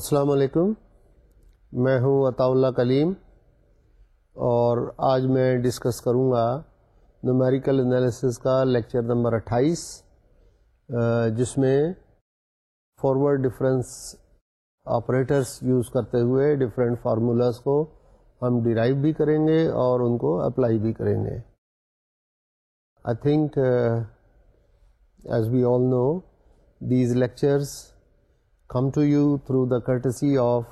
السلام علیکم میں ہوں عطاء اللہ کلیم اور آج میں ڈسکس کروں گا نومیریکل انالیسس کا لیکچر نمبر اٹھائیس جس میں فارورڈ ڈفرینس آپریٹرس یوز کرتے ہوئے ڈفرینٹ فارمولاز کو ہم ڈرائیو بھی کریں گے اور ان کو اپلائی بھی کریں گے I think as we all know these lectures come to you through the courtesy of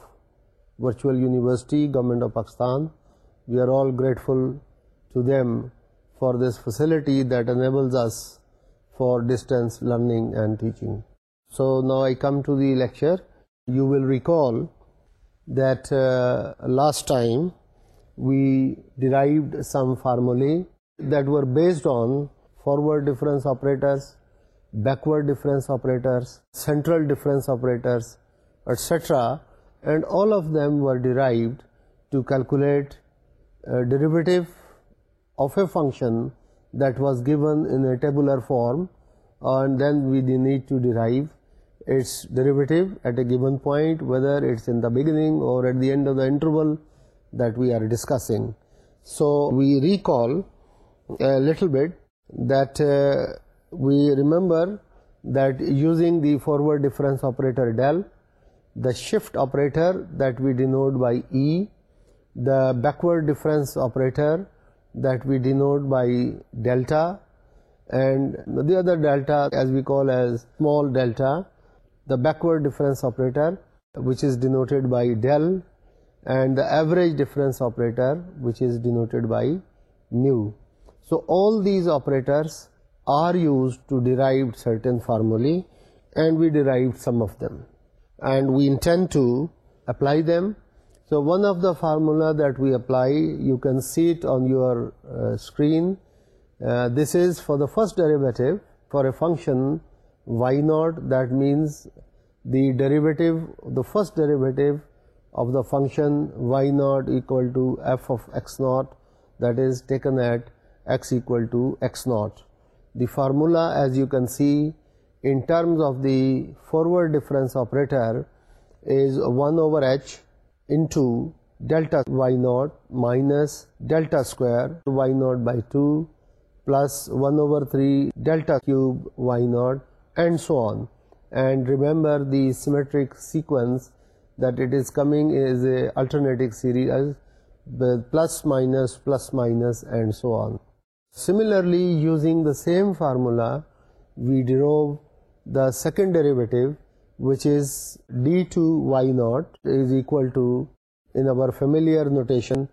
Virtual University, Government of Pakistan. We are all grateful to them for this facility that enables us for distance learning and teaching. So now I come to the lecture. You will recall that uh, last time we derived some formulae that were based on forward difference operators, backward difference operators, central difference operators, etc. And all of them were derived to calculate a derivative of a function that was given in a tabular form, and then we need to derive its derivative at a given point, whether it's in the beginning or at the end of the interval that we are discussing. So we recall a little bit that uh, we remember that using the forward difference operator del, the shift operator that we denote by E, the backward difference operator that we denote by delta, and the other delta as we call as small delta, the backward difference operator which is denoted by del, and the average difference operator which is denoted by mu. So all these operators are used to derive certain formulae, and we derived some of them and we intend to apply them. So one of the formula that we apply, you can see it on your uh, screen. Uh, this is for the first derivative for a function y0. That means the derivative, the first derivative of the function y0 equal to f of x0, that is taken at x equal to x0. The formula, as you can see, in terms of the forward difference operator is 1 over h into delta y naught minus delta square y naught by 2 plus 1 over 3 delta cube y naught and so on. And remember the symmetric sequence that it is coming is a alternating series with plus minus and so on. Similarly, using the same formula, we derive the second derivative, which is d2y0 is equal to, in our familiar notation,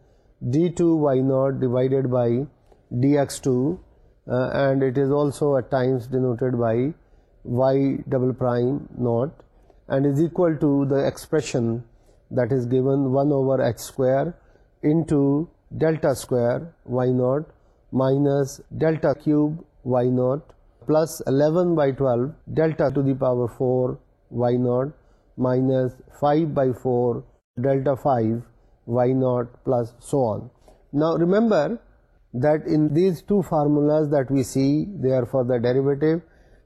d2y0 divided by dx2, uh, and it is also at times denoted by y double prime naught, and is equal to the expression that is given 1 over h square into delta square y naught minus delta cube y naught plus 11 by 12 delta to the power 4 y naught minus 5 by 4 delta 5 y naught plus so on. Now remember that in these two formulas that we see, they are for the derivative,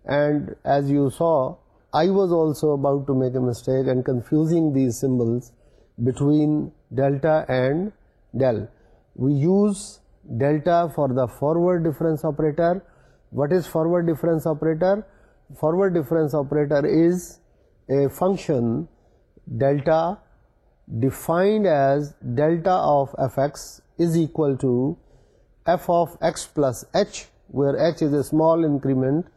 and as you saw, I was also about to make a mistake and confusing these symbols between delta and del. We use delta for the forward difference operator. What is forward difference operator? Forward difference operator is a function delta defined as delta of fx is equal to f of x plus h, where h is a small increment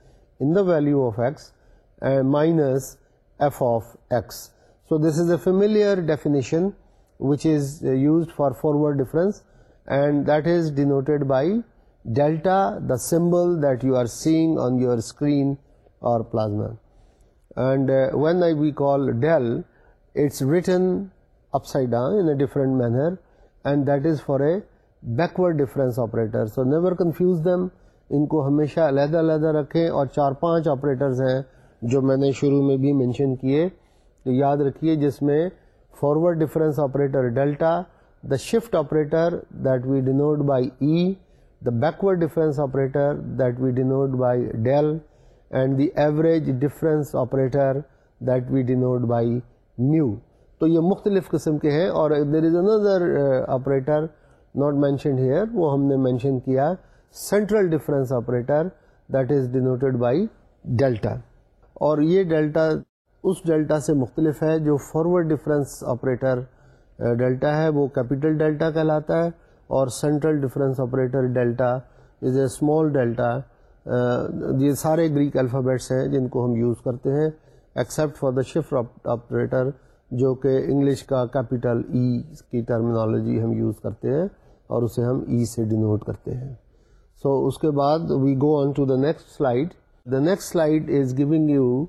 in the value of x, and minus f of x. So this is a familiar definition which is used for forward difference. And that is denoted by delta the symbol that you are seeing on your screen اور plasma and when I be call del it's written upside down in a different manner and that is for a backward difference operator so never confuse them ان کو ہمیشہ علیحدہ علیحدہ رکھیں اور چار پانچ آپریٹرز ہیں جو میں نے شروع میں بھی مینشن کیے یاد رکھیے جس میں forward difference operator delta the shift operator that we denote by E, the backward difference operator that we denote by del, and the average difference operator that we denote by mu. تو یہ مختلف قسم کے ہیں اور there is another operator not mentioned here وہ ہم نے مینشن کیا central difference operator that is denoted by delta اور یہ ڈیلٹا اس ڈیلٹا سے مختلف ہے جو فارورڈ ڈفرینس آپریٹر ڈیلٹا ہے وہ کیپیٹل ڈیلٹا کہلاتا ہے اور central difference operator delta is a small delta یہ سارے گریک الفابیٹس ہیں جن کو ہم یوز کرتے ہیں except for the shift operator جو کہ انگلش کا کیپیٹل ای e کی ٹرمینالوجی ہم یوز کرتے ہیں اور اسے ہم ای e سے ڈینوٹ کرتے ہیں سو so, اس کے بعد we go on to the next slide the next slide is giving you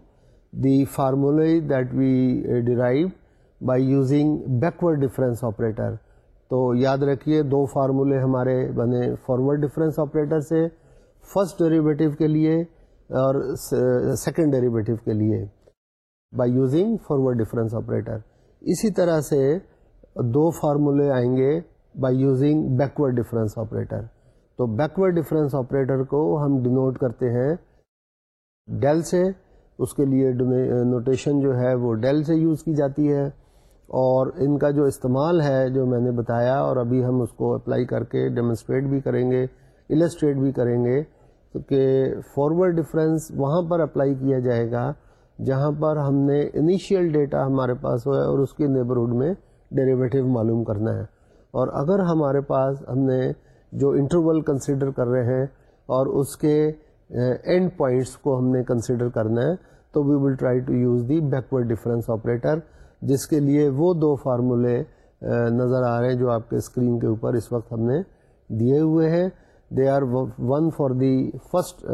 the formulae that we derive by using backward difference operator تو یاد رکھیے دو فارمولے ہمارے بنے فارورڈ ڈفرینس آپریٹر سے فرسٹ ڈیریویٹو کے لیے اور سیکنڈ ڈیریویٹو کے لیے by using forward difference operator اسی طرح سے دو فارمولے آئیں گے by using backward difference operator تو بیکورڈ ڈفرینس آپریٹر کو ہم ڈینوٹ کرتے ہیں ڈیل سے اس کے لیے نوٹیشن جو ہے وہ ڈیل سے یوز کی جاتی ہے اور ان کا جو استعمال ہے جو میں نے بتایا اور ابھی ہم اس کو اپلائی کر کے ڈیمونسٹریٹ بھی کریں گے السٹریٹ بھی کریں گے کہ فارورڈ ڈفرینس وہاں پر اپلائی کیا جائے گا جہاں پر ہم نے انیشیل ڈیٹا ہمارے پاس ہوا ہے اور اس کے نیبرہڈ میں ڈیریویٹو معلوم کرنا ہے اور اگر ہمارے پاس ہم نے جو انٹرول کنسیڈر کر رہے ہیں اور اس کے اینڈ eh, پوائنٹس کو ہم نے کنسیڈر کرنا ہے تو we will try to use the backward difference operator جس کے لیے وہ دو فارمولے نظر آ رہے ہیں جو آپ کے اسکرین کے اوپر اس وقت ہم نے دیے ہوئے ہیں they are one for the first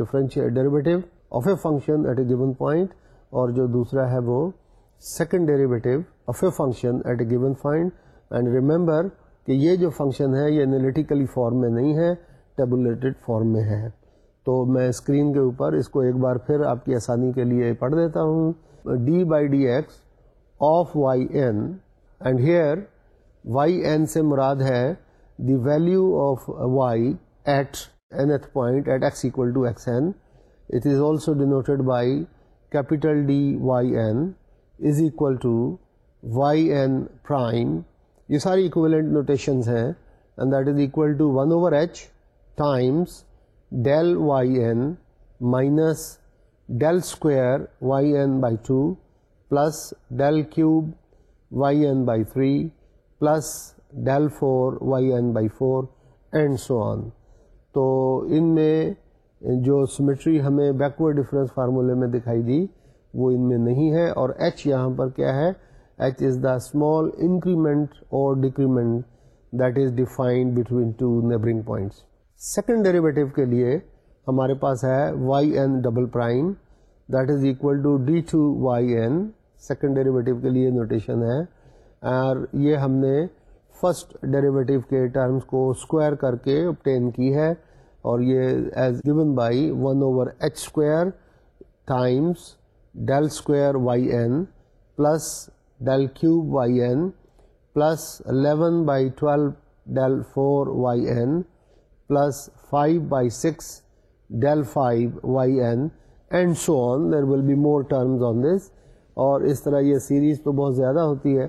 derivative of a function at a given point اور جو دوسرا ہے وہ second derivative of a function at a given point and remember کہ یہ جو فنکشن ہے یہ انالیٹیکلی فارم میں نہیں ہے ٹیبولیٹڈ فارم میں ہے تو میں اسکرین کے اوپر اس کو ایک بار پھر آپ کی آسانی کے لیے پڑھ دیتا ہوں D by D X of Y N and here Y N سے مراد ہے the value of Y at nth point at X equal to X N it is also denoted by capital D Y N is equal to Y N prime یہ ساری equivalent notations ہیں and that is equal to one over H times del Y N minus del square Y N by two plus del cube Y N by three plus del four Y N by four and so on تو ان میں جو symmetry ہمیں backward difference فارمولے میں دکھائی دی وہ ان میں نہیں ہے اور ایچ یہاں پر کیا ہے h is the small increment اور decrement that is defined between two neighbouring points second derivative کے لیے ہمارے پاس ہے y n double prime that is equal to d two y n second derivative کے لیے نوٹیشن ہے اور یہ ہم نے فرسٹ ڈیریویٹو کے ٹرمز کو اسکوائر کر کے آپٹین کی ہے اور یہ is given by one over h square times del square y n plus del cube y n plus eleven by twelve del four y n plus five by six del five y n and so on there will be more terms on this اور اس طرح یہ series تو بہت زیادہ ہوتی ہے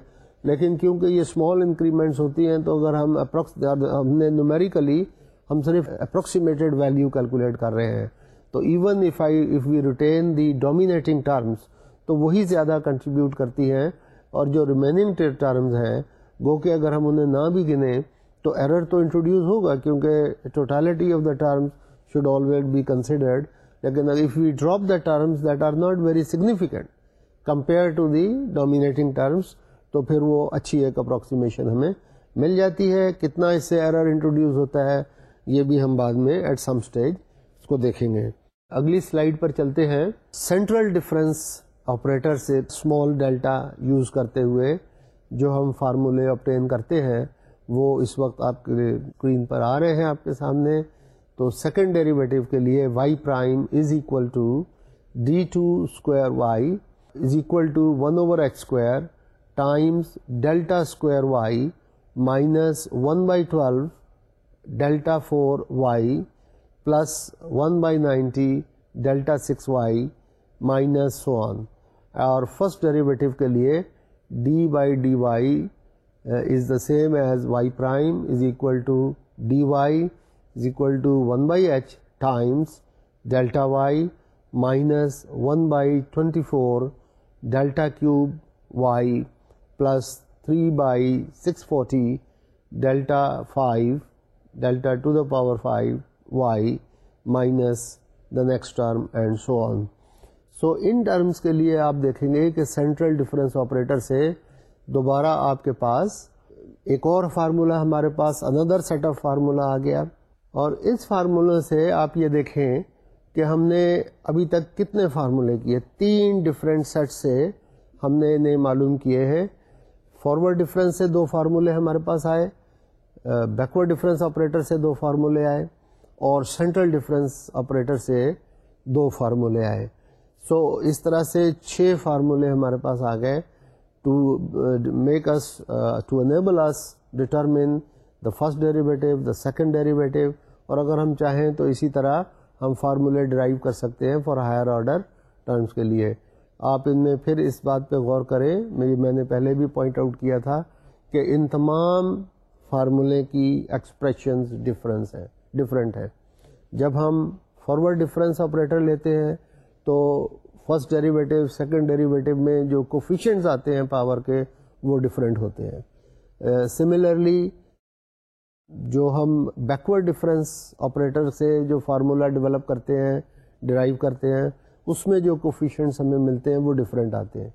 لیکن کیونکہ یہ اسمال انکریمنٹس ہوتی ہیں تو اگر ہم اپروکس ہم نے نومیریکلی ہم صرف اپروکسیمیٹیڈ ویلیو کیلکولیٹ کر رہے ہیں تو even if I if we retain the dominating terms تو وہی زیادہ کنٹریبیوٹ کرتی ہیں اور جو ریمیننگ ٹرمز ہیں گو کہ اگر ہم انہیں نہ بھی گنیں تو ایرر تو انٹروڈیوس ہوگا کیونکہ totality of the terms should always be considered لیکن if we drop the terms that are not very significant compare to the dominating terms تو پھر وہ اچھی ایک اپروکسیمیشن ہمیں مل جاتی ہے کتنا اس سے ایرر انٹروڈیوس ہوتا ہے یہ بھی ہم بعد میں ایٹ سم اسٹیج اس کو دیکھیں گے اگلی سلائڈ پر چلتے ہیں سینٹرل ڈفرینس آپریٹر سے اسمال ڈیلٹا یوز کرتے ہوئے جو ہم فارمولے آپٹین کرتے ہیں وہ اس وقت آپ کے اسکرین پر آ رہے ہیں آپ کے سامنے تو سیکنڈ ڈیریویٹو کے لیے y prime is equal to d two square y is equal to one over x square times delta square y minus one by twelve delta four y plus one by ninety delta six y minus one اور first derivative کے لیے d by d y is the same as y prime is equal to d y is equal to one by h times delta y minus one by twenty four delta cube y plus three by six forty delta five delta to the power five y minus the next term and so on so in terms کے لیے آپ دیکھیں گے کہ central difference operator سے دوبارہ آپ کے پاس ایک اور فارمولہ ہمارے پاس اندر سیٹ اپ فارمولہ آ گیا اور اس فارمولہ سے آپ یہ دیکھیں کہ ہم نے ابھی تک کتنے فارمولے کیے تین ڈفرینٹ سیٹ سے ہم نے معلوم کیے ہیں فارورڈ ڈفرینس سے دو فارمولے ہمارے پاس آئے بیکورڈ ڈفرینس آپریٹر سے دو فارمولے آئے اور سینٹرل ڈفرینس آپریٹر سے دو فارمولے آئے سو so, اس طرح سے چھ فارمولے ہمارے پاس آ گئے to make us to enable us determine the first derivative the second derivative اور اگر ہم چاہیں تو اسی طرح ہم فارمولے ڈرائیو کر سکتے ہیں فار ہائر آرڈر ٹرمس کے لیے آپ ان میں پھر اس بات پہ غور کریں میں نے پہلے بھی پوائنٹ آؤٹ کیا تھا کہ ان تمام فارمولے کی ایکسپریشنز ڈفرینس ہیں ڈفرینٹ ہیں جب ہم فارورڈ ڈفرینس آپریٹر لیتے ہیں تو فرسٹ ڈیریویٹو سیکنڈ ڈیریویٹو میں جو کوفیشینٹس آتے ہیں پاور کے وہ ڈفرینٹ ہوتے ہیں سملرلی uh, جو ہم بیکورڈ ڈفرینس آپریٹر سے جو فارمولہ ڈیولپ کرتے ہیں ڈرائیو کرتے ہیں اس میں جو کوفیشنٹس ہمیں ملتے ہیں وہ ڈفرینٹ آتے ہیں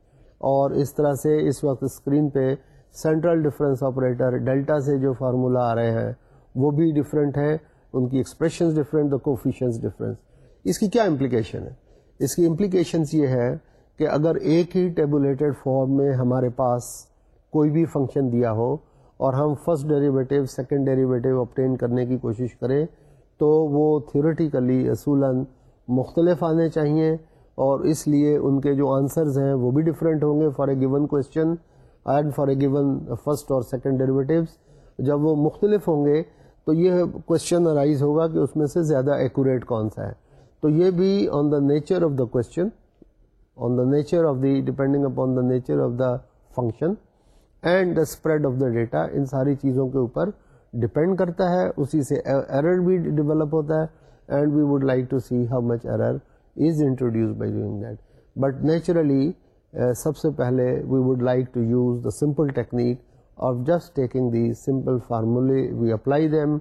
اور اس طرح سے اس وقت اسکرین پہ سینٹرل ڈفرینس آپریٹر ڈیلٹا سے جو فارمولہ آ رہے ہیں وہ بھی ڈفرینٹ ہیں ان کی expressions different the coefficients difference اس کی کیا امپلیکیشن ہے اس کی امپلیکیشنس یہ ہے کہ اگر ایک ہی ٹیبولیٹڈ فارم میں ہمارے پاس کوئی بھی فنکشن دیا ہو اور ہم first derivative second derivative obtain کرنے کی کوشش کریں تو وہ تھیورٹیکلی اصولاً مختلف آنے چاہیے اور اس لیے ان کے جو آنسرز ہیں وہ بھی ڈفرینٹ ہوں گے for a given question and for a given first اور سیکنڈ ڈیریویٹیوس جب وہ مختلف ہوں گے تو یہ کوشچن ارائز ہوگا کہ اس میں سے زیادہ ایکوریٹ کون سا ہے تو یہ بھی on the nature of the question on the nature of the depending upon the nature of the function and the spread of the data ان ساری چیزوں کے اوپر ڈپینڈ کرتا ہے اسی سے ایرر بھی ڈیولپ ہوتا ہے and we would like to see how much error is introduce by doing that but naturally سب سے پہلے we would like to use the simple technique of just taking the simple فارمولے we apply them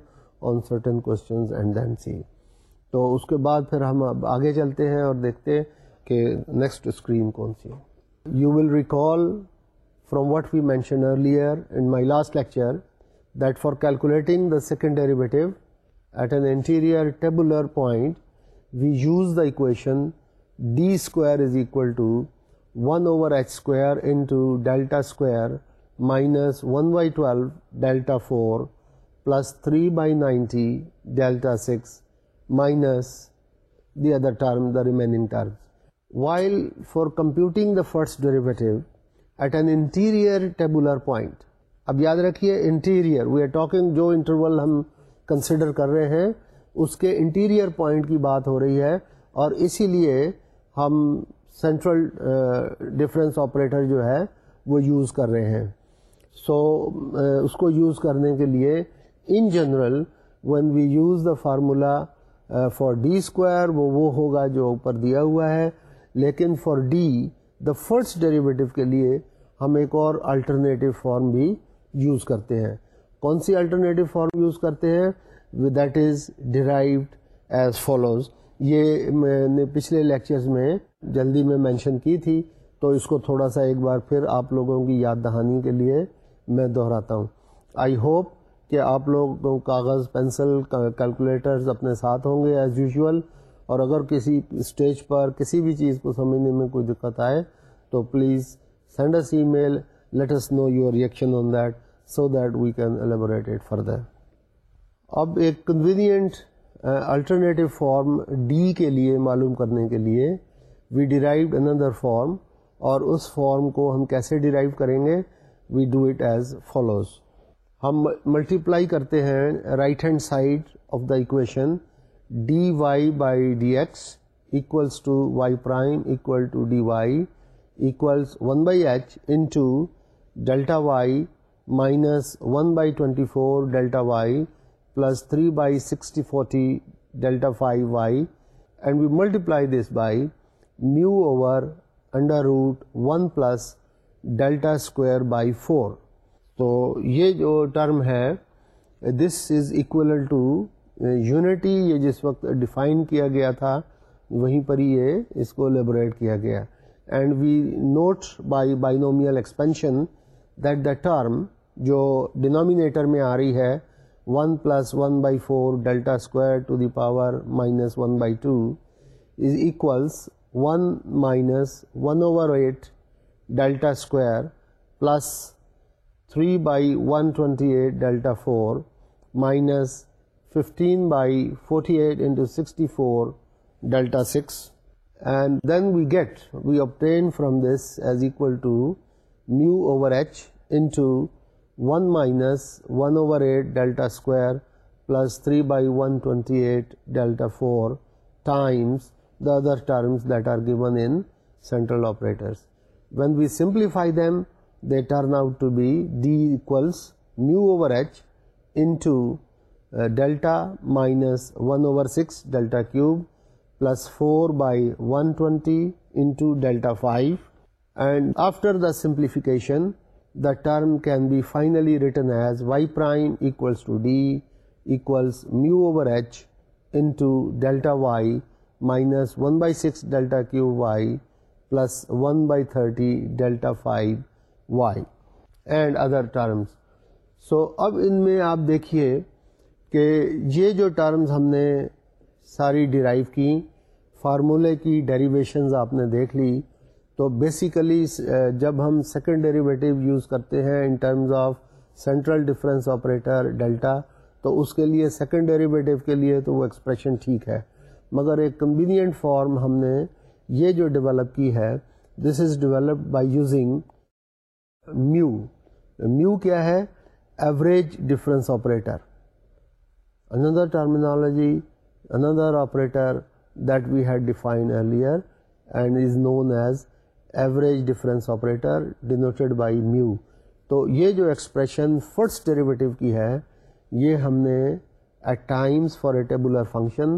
on certain questions and then see تو اس کے بعد پھر ہم اب آگے چلتے ہیں اور دیکھتے ہیں کہ نیکسٹ اسکرین کون سی ہے you will recall from what we mentioned earlier in my last lecture, that for calculating the second derivative at an anterior tabular point, we use the equation d square is equal to 1 over h square into delta square minus 1 by 12 delta 4 plus 3 by 90 delta 6 minus the other term, the remaining term. While for computing the first derivative, at an interior tabular point اب یاد رکھیے interior we are talking جو interval ہم consider کر رہے ہیں اس کے انٹیریئر پوائنٹ کی بات ہو رہی ہے اور اسی لیے ہم سینٹرل ڈفرینس آپریٹر جو ہے وہ یوز کر رہے ہیں سو so, uh, اس کو یوز کرنے کے لیے in general when we use the formula for d square وہ وہ ہوگا جو اوپر دیا ہوا ہے لیکن for d the first derivative کے لیے ہم ایک اور الٹرنیٹیو فارم بھی یوز کرتے ہیں کون سی الٹرنیٹیو فارم یوز کرتے ہیں that is derived as follows یہ میں نے پچھلے لیکچرز میں جلدی میں مینشن کی تھی تو اس کو تھوڑا سا ایک بار پھر آپ لوگوں کی یاد دہانی کے لیے میں دہراتا ہوں آئی ہوپ کہ آپ لوگ کاغذ پینسل کیلکولیٹرز اپنے ساتھ ہوں گے ایز یوزول اور اگر کسی اسٹیج پر کسی بھی چیز کو سمجھنے میں کوئی دقت آئے تو please send us email let us know your reaction on that so that we can elaborate it further اب ایک کنوینئنٹ الٹرنیٹیو فارم ڈی کے لیے معلوم کرنے کے لیے وی ڈیرائیوڈ اندر فارم اور اس فارم کو ہم کیسے ڈیرائیو کریں گے we do it as follows ہم ملٹیپلائی کرتے ہیں right hand side of the equation d y by d x equals to y prime equal to d y equals one by h into delta y minus one by twenty four delta y plus three by sixty forty delta five y and we multiply this by nu over under root one plus delta square by four تو یہ جو term ہے this is equal to unity یہ جس وقت define کیا گیا تھا وہیں پر ہی یہ اس کو لیبوریٹ کیا گیا and we note by binomial expansion that the term جو ڈینامینیٹر میں آ رہی ہے one plus one by four delta square to the power minus one by two is equals one minus one over eight delta square plus three by one twenty eight delta four minus fifteen by forty eight into sixty four delta six and then we obtain from this as equal to mu over h into 1 minus 1 over 8 delta square plus 3 by 128 delta 4 times the other terms that are given in central operators. When we simplify them, they turn out to be d equals mu over h into uh, delta minus 1 over 6 delta cube plus four by one twenty delta 5 delta five and after the simplification the term can be finally y prime equals to d equals mu over h into delta y minus one by six delta cube y plus one by thirty delta five y and other terms so اب ان میں آپ دیکھیے کہ یہ جو terms ہم نے ساری ڈیرائیو کی فارمولے کی ڈیریویشنز آپ نے دیکھ لی تو بیسیکلی جب ہم سیکنڈ ڈیریویٹیو یوز کرتے ہیں in terms of central difference operator delta تو اس کے لیے سیکنڈ ڈیریویٹیو کے لیے تو وہ ایکسپریشن ٹھیک ہے مگر ایک کنوینئنٹ فارم ہم نے یہ جو ڈیولپ کی ہے this is develop by using mu mu کیا ہے average difference operator another terminology another operator that we head define earlier and and is known as average operator operator denoted by mu تو یہ جو expression first derivative کی ہے یہ ہم نے at times for a tabular function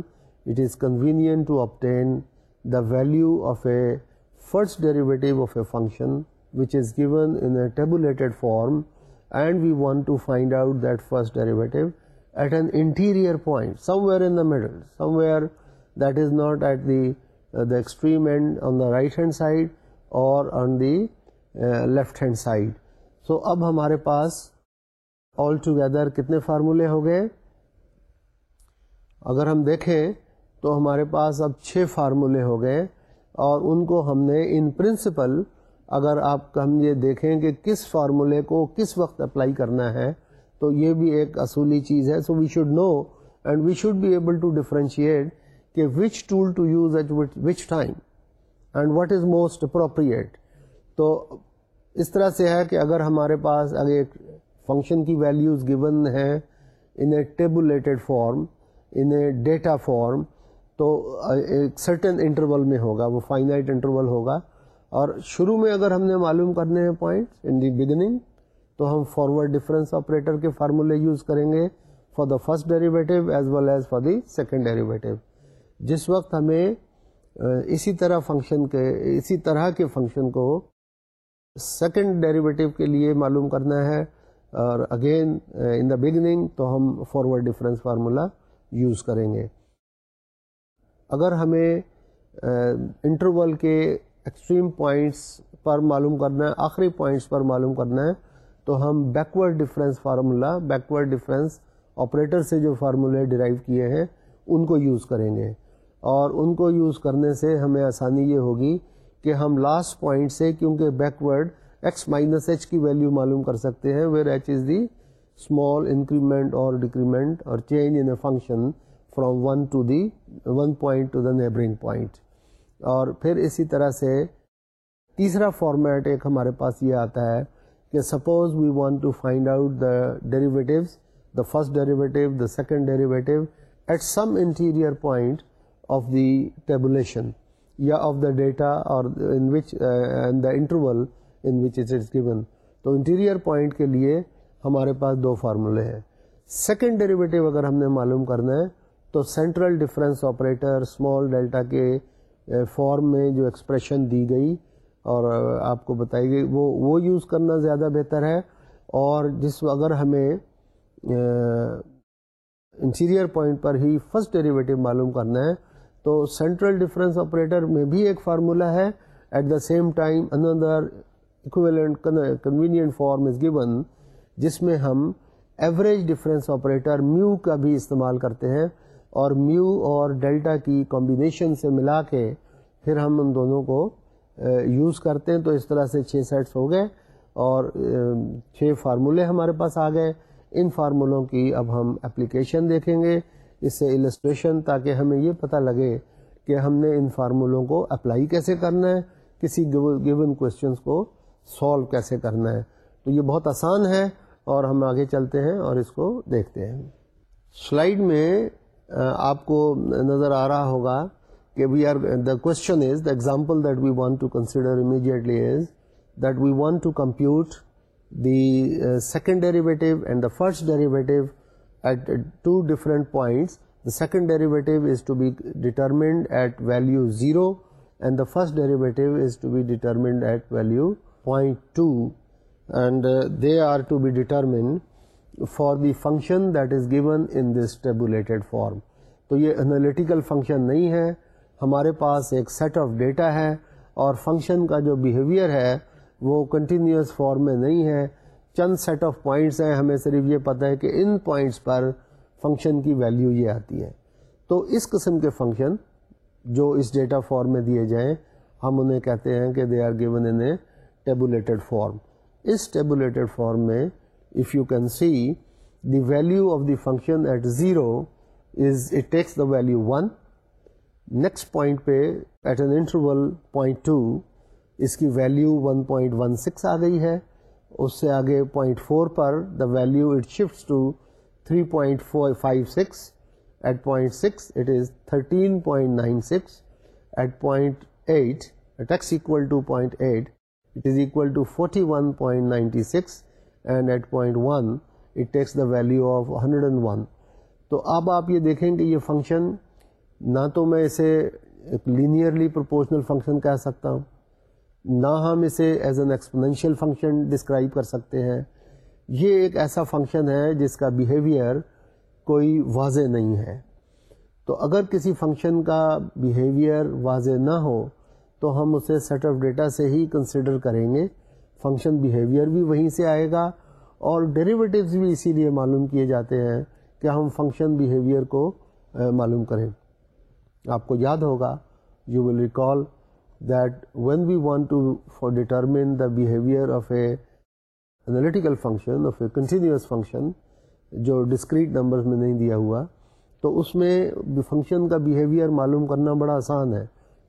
it is convenient to obtain the value of a derivative derivative a function which is given in a tabulated form and we want to find out that first derivative at an interior point somewhere in the middle that is not at the the extreme end on the right hand side اور on on hand side so اب ہمارے پاس آل hamare paas کتنے فارمولے ہو گئے اگر ہم دیکھیں تو ہمارے پاس اب چھ فارمولے ہو گئے اور ان کو ہم نے ان پرنسپل اگر آپ ہم یہ دیکھیں کہ کس فارمولے کو کس وقت اپلائی کرنا ہے تو یہ بھی ایک اصولی چیز ہے so we should know and we should be able to differentiate کہ which tool to use at which time and what is most appropriate تو اس طرح سے ہے کہ اگر ہمارے پاس اگر ایک فنکشن کی ویلیوز گون ہیں in a tabulated form in a data form تو ایک سرٹن انٹرول میں ہوگا وہ فائنائٹ انٹرول ہوگا اور شروع میں اگر ہم نے معلوم کرنے ہیں پوائنٹ ان دی بگننگ تو ہم فارورڈ ڈفرینس آپریٹر کے فارمولے یوز کریں گے for the first derivative as well as for the second derivative جس وقت ہمیں اسی طرح فنکشن کے اسی طرح کے فنکشن کو سیکنڈ ڈیریویٹو کے لیے معلوم کرنا ہے اور اگین ان دا بگننگ تو ہم فارورڈ ڈفرینس فارمولہ یوز کریں گے اگر ہمیں انٹرول کے ایکسٹریم پوائنٹس پر معلوم کرنا ہے آخری پوائنٹس پر معلوم کرنا ہے تو ہم backward difference formula backward difference operator سے جو فارمولے ڈرائیو کیے ہیں ان کو یوز کریں گے اور ان کو یوز کرنے سے ہمیں آسانی یہ ہوگی کہ ہم لاسٹ پوائنٹ سے کیونکہ بیکورڈ ایکس مائنس ایچ کی ویلیو معلوم کر سکتے ہیں where h is the small increment اور ڈیکریمنٹ اور change in a function from one to the one point to the neighbouring point اور پھر اسی طرح سے تیسرا فارمیٹ ایک ہمارے پاس یہ آتا ہے کہ suppose we want to find out the derivatives the first derivative the second derivative at some interior point of the tabulation یا آف دا ڈیٹا اور in which the interval in which it is given تو interior point کے لیے ہمارے پاس دو فارمولے ہیں second derivative اگر ہم نے معلوم کرنا ہے تو central difference operator small delta کے فارم uh, میں جو ایکسپریشن دی گئی اور uh, آپ کو بتائی گئی وہ وہ یوز کرنا زیادہ بہتر ہے اور جس اگر ہمیں انٹیریئر uh, پوائنٹ پر ہی فرسٹ ڈیریویٹو معلوم کرنا ہے تو سینٹرل ڈفرینس آپریٹر میں بھی ایک فارمولا ہے at the same time another equivalent convenient form is given جس میں ہم ایوریج ڈفرینس آپریٹر میو کا بھی استعمال کرتے ہیں اور میو اور ڈیلٹا کی کمبینیشن سے ملا کے پھر ہم ان دونوں کو یوز کرتے ہیں تو اس طرح سے چھ سیٹس ہو گئے اور چھ فارمولے ہمارے پاس آ گئے ان فارمولوں کی اب ہم اپلیکیشن دیکھیں گے اس سے السٹریشن تاکہ ہمیں یہ پتہ لگے کہ ہم نے ان فارمولوں کو اپلائی کیسے کرنا ہے کسی گیون کوشچنس کو سولو کیسے کرنا ہے تو یہ بہت آسان ہے اور ہم آگے چلتے ہیں اور اس کو دیکھتے ہیں سلائڈ میں آپ کو نظر آ رہا ہوگا کہ we are the question is the example that we want to consider immediately is that we want to compute the second derivative and the first derivative at two different points the second is is to be determined at value zero and the derivative is is to be determined at value point two and they are to be determine for the function that is given in tabulated form تو یہ analytical function نہیں ہے ہمارے پاس ایک set of data ہے اور function کا جو بیہیویئر ہے وہ کنٹینیوس فارم میں نہیں ہے چند سیٹ آف پوائنٹس ہیں ہمیں صرف یہ پتہ ہے کہ ان پوائنٹس پر فنکشن کی ویلیو یہ آتی ہے تو اس قسم کے فنکشن جو اس ڈیٹا فارم میں دیے جائیں ہم انہیں کہتے ہیں کہ they are given in a tabulated form us tabulated form میں if you can see the value of the function at zero is it takes the value one next point پہ at an interval point two اس کی value one point one six آ گئی ہے اس سے آگے point four per the value it shift to three five six at point six it is two forty one point ninety six and eight point one it takes the value of hundred and one تو اب آپ یہ دیکھیں کہ یہ function نہ تو میں اسے ایک لینیئرلی پرپوشنل فنکشن کہہ سکتا ہوں نہ ہم اسے as an exponential function describe کر سکتے ہیں یہ ایک ایسا فنکشن ہے جس کا بیہیویئر کوئی واضح نہیں ہے تو اگر کسی فنکشن کا بیہیویئر واضح نہ ہو تو ہم اسے سیٹ آف ڈیٹا سے ہی کنسیڈر کریں گے فنکشن بیہیویئر بھی وہیں سے آئے گا اور ڈیریویٹیوز بھی اسی لیے معلوم کیے جاتے ہیں کہ ہم فنکشن بیہیویئر کو معلوم کریں آپ کو یاد ہوگا you will recall that when we want to for determine the behaviour of a analytical function of a continuous function جو ڈسکریٹ نمبرز میں نہیں دیا ہوا تو اس میں فنکشن کا بیہیویئر معلوم کرنا بڑا آسان ہے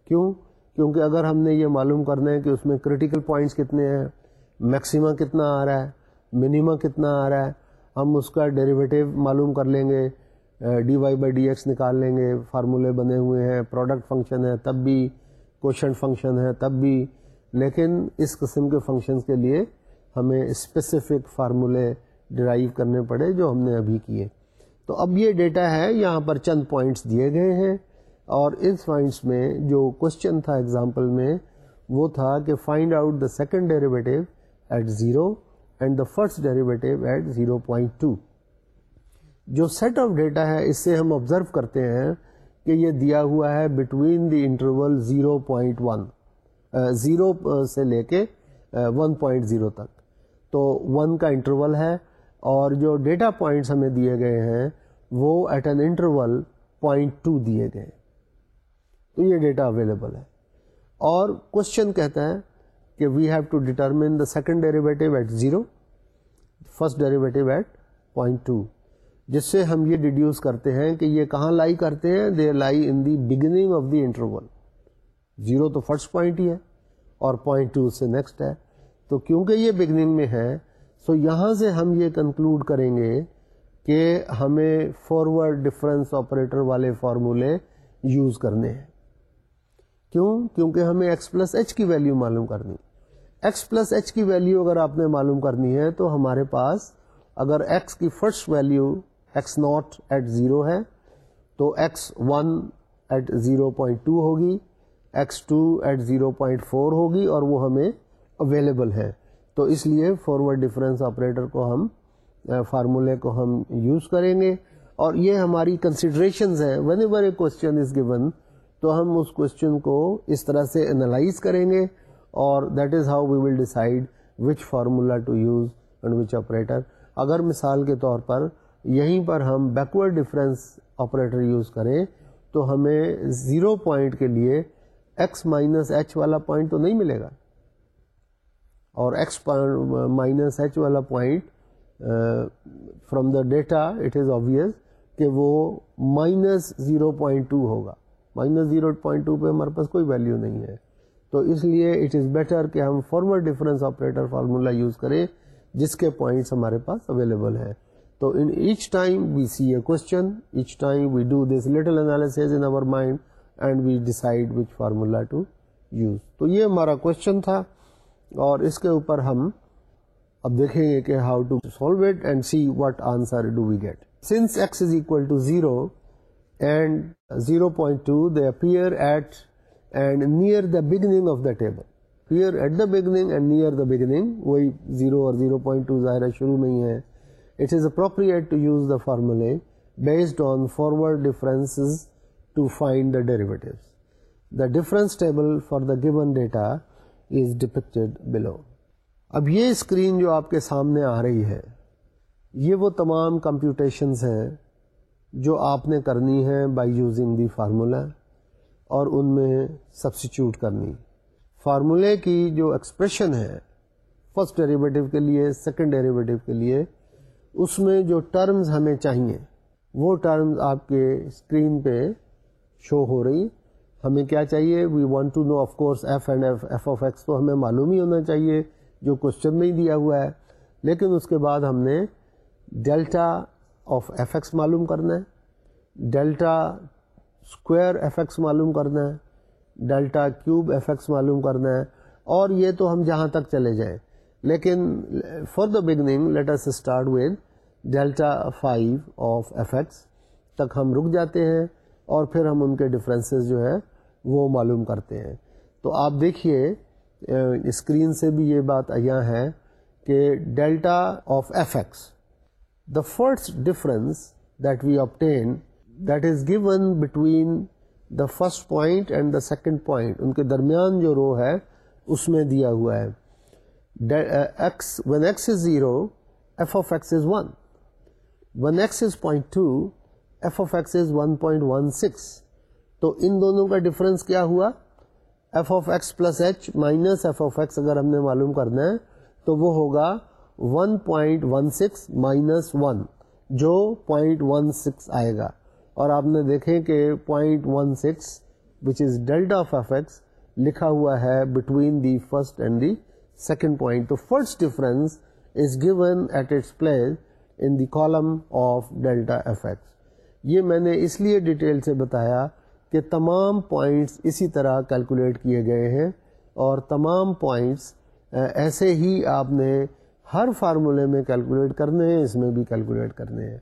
کیوں کیونکہ اگر ہم نے یہ معلوم کرنا ہے کہ اس میں کریٹیکل پوائنٹس کتنے ہیں میکسیما کتنا آ رہا ہے منیما کتنا آ رہا ہے ہم اس کا ڈیریویٹیو معلوم کر لیں گے d y by d x نکال لیں گے فارمولے بنے ہوئے ہیں پروڈکٹ فنکشن ہے تب بھی کوشن فنکشن ہے تب بھی لیکن اس قسم کے فنکشنز کے لیے ہمیں اسپیسیفک فارمولے ڈرائیو کرنے پڑے جو ہم نے ابھی کیے تو اب یہ ڈیٹا ہے یہاں پر چند پوائنٹس دیے گئے ہیں اور اس پوائنٹس میں جو کوشچن تھا ایگزامپل میں وہ تھا کہ find out the second derivative at zero and the first derivative at zero point two جو سیٹ آف ڈیٹا ہے اس سے ہم آبزرو کرتے ہیں کہ یہ دیا ہوا ہے between the interval 0.1 point one zero سے لے کے ون پوائنٹ زیرو تک تو ون کا انٹرول ہے اور جو ڈیٹا پوائنٹس ہمیں دیے گئے ہیں وہ at an interval point two دیے گئے تو یہ ڈیٹا اویلیبل ہے اور کوشچن کہتا ہے کہ we have to determine the second derivative at zero first derivative at point two جس سے ہم یہ ڈیڈیوس کرتے ہیں کہ یہ کہاں لائی کرتے ہیں they lie in the beginning of the interval zero تو فرسٹ پوائنٹ ہی ہے اور پوائنٹ ٹو سے نیکسٹ ہے تو کیونکہ یہ بگننگ میں ہے سو یہاں سے ہم یہ کنکلوڈ کریں گے کہ ہمیں فارورڈ ڈفرینس آپریٹر والے فارمولے یوز کرنے ہیں کیوں کیونکہ ہمیں ایکس پلس ایچ کی ویلیو معلوم کرنی ایکس پلس ایچ کی ویلیو اگر آپ نے معلوم کرنی ہے تو ہمارے پاس اگر ایکس کی first value x naught at zero ہے تو x one at zero point two ہوگی x two at zero point four ہوگی اور وہ ہمیں اویلیبل ہے تو اس لیے فارورڈ ڈفرینس آپریٹر کو ہم فارمولے uh, کو ہم یوز کریں گے اور یہ ہماری کنسیڈریشنز ہیں whenever a question is given تو ہم اس کوشچن کو اس طرح سے انالائز کریں گے اور that is how we will decide which formula to use and which operator اگر مثال کے طور پر یہیں پر ہم بیکورڈ ڈفرینس آپریٹر یوز کریں تو ہمیں زیرو پوائنٹ کے لیے ایکس مائنس ایچ والا پوائنٹ تو نہیں ملے گا اور ایکس مائنس ایچ والا point from the data it is obvious کہ وہ مائنس زیرو پوائنٹ ٹو ہوگا مائنس زیرو پوائنٹ ٹو پہ ہمارے پاس کوئی ویلیو نہیں ہے تو اس لیے اٹ از بیٹر کہ ہم forward difference operator formula use کریں جس کے پوائنٹس ہمارے پاس اویلیبل ہیں تو in each time we see a question each time we do this little analysis in analysis mind and we decide which formula to use تو یہ ہمارا کوشچن تھا اور اس کے اوپر ہم اب دیکھیں گے کہ how to solve it and see what answer do we get since x is equal to zero and zero point two they appear at and near the beginning of the table appear at the beginning and near the beginning وہی zero اور zero point two شروع میں ہی ہے it is appropriate to use the فارمولے based on forward differences to find the derivatives the difference table for the given data is depicted below اب یہ screen جو آپ کے سامنے آ رہی ہے یہ وہ تمام کمپیوٹیشنز ہیں جو آپ نے کرنی ہیں بائی یوزنگ دی فارمولہ اور ان میں سبسٹیوٹ کرنی فارمولے کی جو ایکسپریشن ہے فرسٹ ڈیریویٹیو کے لیے سیکنڈ ڈیریویٹیو کے لیے اس میں جو ٹرمز ہمیں چاہیے وہ ٹرمز آپ کے اسکرین پہ شو ہو رہی ہمیں کیا چاہیے we want to know of course f and f f of x تو ہمیں معلوم ہی ہونا چاہیے جو کوشچن میں ہی دیا ہوا ہے لیکن اس کے بعد ہم نے ڈیلٹا آف ایف ایکس معلوم کرنا ہے ڈیلٹا اسکوئر ایف ایکس معلوم کرنا ہے ڈیلٹا کیوب ایف ایکس معلوم کرنا ہے اور یہ تو ہم جہاں تک چلے جائیں لیکن for the beginning let us start with delta five of f x تک ہم رک جاتے ہیں اور پھر ہم ان کے ڈفرینسز جو ہے وہ معلوم کرتے ہیں تو آپ دیکھیے اسکرین سے بھی یہ بات عیاں ہے کہ delta of f x the first difference that we obtain that is given between the first point and the second point ان کے درمیان جو رو ہے اس میں دیا ہوا ہے x x when is zero f of x is one six تو ان دونوں کا ڈفرینس کیا ہوا اگر ہم نے معلوم کرنا ہے تو وہ ہوگا جو آئے گا اور آپ نے دیکھیں کہ one six which is delta of f x لکھا ہوا ہے between the first and the second point تو first difference is given at its place in the column of delta f x یہ میں نے اس لیے ڈیٹیل سے بتایا کہ تمام پوائنٹس اسی طرح کیلکولیٹ کیے گئے ہیں اور تمام پوائنٹس ایسے ہی آپ نے ہر فارمولے میں کیلکولیٹ کرنے ہیں اس میں بھی کیلکولیٹ کرنے ہیں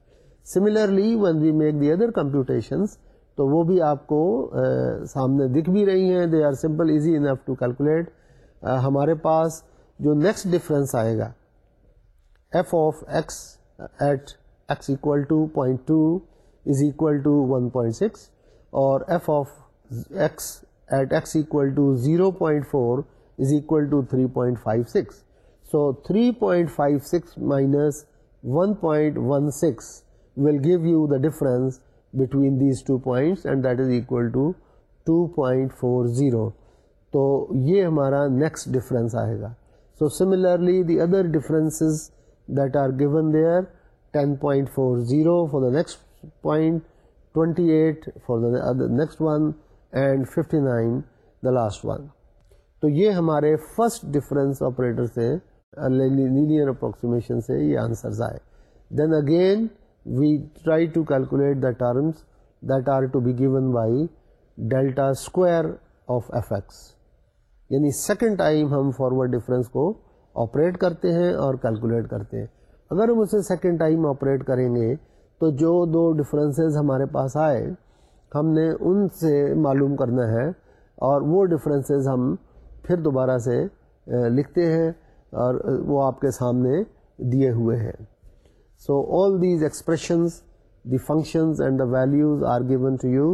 similarly one we make the other computations تو وہ بھی آپ کو سامنے دکھ بھی رہی ہیں they are simple easy enough to calculate ہمارے پاس جو نیکسٹ ڈفرینس آئے گا f of x at x equal to point two is equal to one point six اور f of x at x equal to zero point four is equal to three point five six so three point five six minus one point one six will give you the difference between these two points and that is equal to two point four zero تو یہ ہمارا next difference آئے گا so similarly the other differences that are given there ten point four zero for the next point other, eight for next one and fifty nine the last one تو یہ ہمارے first difference operator سے linear approximation سے یہ answers آئے then again we try to calculate the terms that are to be gone by delta square of x یعنی second time ہم forward difference کو آپریٹ کرتے ہیں اور کیلکولیٹ کرتے ہیں اگر ہم اسے سیکنڈ ٹائم آپریٹ کریں گے تو جو دو ڈفرینسز ہمارے پاس آئے ہم نے ان سے معلوم کرنا ہے اور وہ ڈفرینسز ہم پھر دوبارہ سے لکھتے ہیں اور وہ آپ کے سامنے دیے ہوئے ہیں so all these expressions the functions and the values are given to you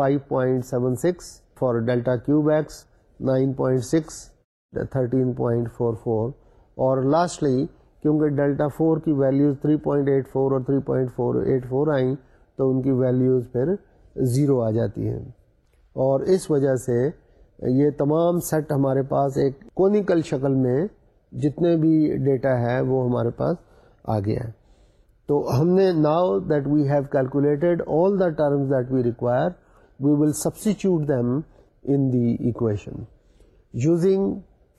5.76 point seven six for delta cube x nine point six thirteen point four four اور لاسٹلی کیونکہ ڈیلٹا فور کی ویلیوز 3.84 اور 3.484 آئیں تو ان کی values پھر zero آ جاتی ہیں اور اس وجہ سے یہ تمام سیٹ ہمارے پاس ایک کونیکل شکل میں جتنے بھی ڈیٹا ہے وہ ہمارے پاس آ گیا ہے تو ہم نے now that we have calculated all the terms that we require we will substitute them in the equation using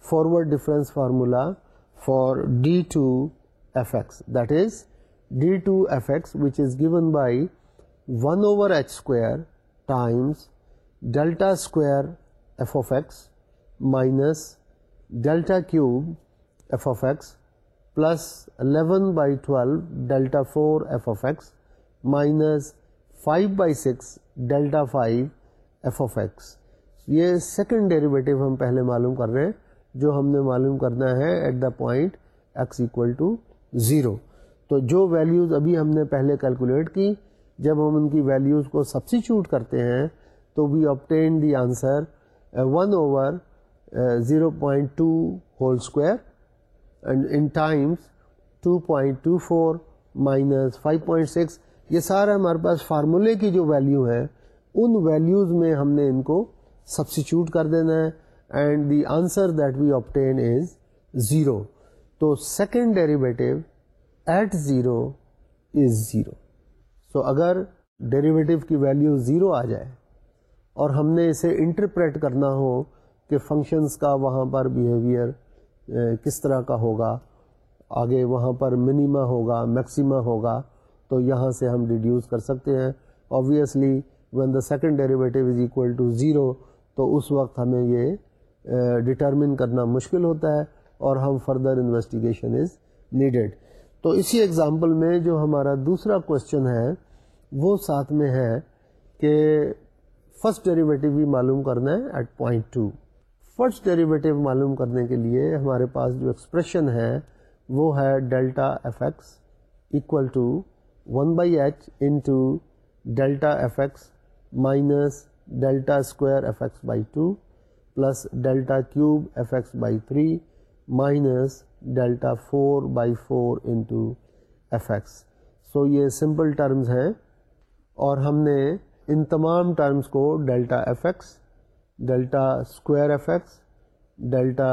forward difference formula for d two f x that is d two f x which is given by one over h f times delta minus f cube f minus delta cube f by x plus eleven by twelve delta four f by 6 minus five by six delta five f یہ second derivative ہم پہلے معلوم کر رہے ہیں جو ہم نے معلوم کرنا ہے at the point x equal to zero تو جو ویلیوز ابھی ہم نے پہلے کیلکولیٹ کی جب ہم ان کی ویلیوز کو سبسٹیچیوٹ کرتے ہیں تو we obtain the answer one over zero point two whole square and in times two point two four minus five point six یہ سارا ہمارے پاس فارمولے کی جو ویلیو ہے ان ویلیوز میں ہم نے ان کو سبسٹیچیوٹ کر دینا ہے and the answer that we obtain is zero تو second derivative at zero is zero so اگر ڈیریویٹو کی ویلیو زیرو آ جائے اور ہم نے اسے انٹرپریٹ کرنا ہو کہ فنکشنز کا وہاں پر بیہیویئر کس طرح کا ہوگا آگے وہاں پر منیما ہوگا میکسیما ہوگا تو یہاں سے ہم ڈیڈیوس کر سکتے ہیں obviously when the second derivative is equal to zero تو اس وقت ہمیں یہ ڈٹرمن کرنا مشکل ہوتا ہے اور ہم فردر انویسٹیگیشن از نیڈیڈ تو اسی ایگزامپل میں جو ہمارا دوسرا کوشچن ہے وہ ساتھ میں ہے کہ فرسٹ ڈیریویٹو بھی معلوم کرنا ہے at point two first derivative معلوم کرنے کے لیے ہمارے پاس جو ایکسپریشن ہے وہ ہے delta f x equal to one by h in delta f x minus delta square f x by two plus delta cube f x by three minus delta four by four into f x so یہ simple terms ہیں اور ہم نے ان تمام terms کو delta f x delta square f x delta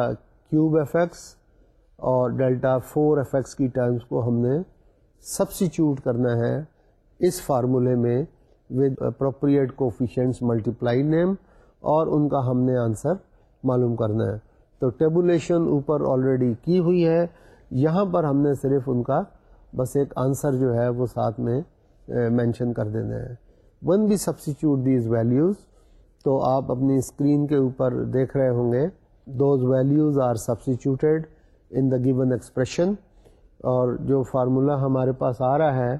cube f x اور delta four F x کی ٹرمز کو ہم نے سبسٹیچیوٹ کرنا ہے اس فارمولے میں with appropriate coefficients multiply name اور ان کا ہم نے آنسر معلوم کرنا ہے تو ٹیبولیشن اوپر آلریڈی کی ہوئی ہے یہاں پر ہم نے صرف ان کا بس ایک آنسر جو ہے وہ ساتھ میں مینشن کر دینا ہے when we substitute these values تو آپ اپنی اسکرین کے اوپر دیکھ رہے ہوں گے those values are substituted in the given expression اور جو فارمولا ہمارے پاس آ رہا ہے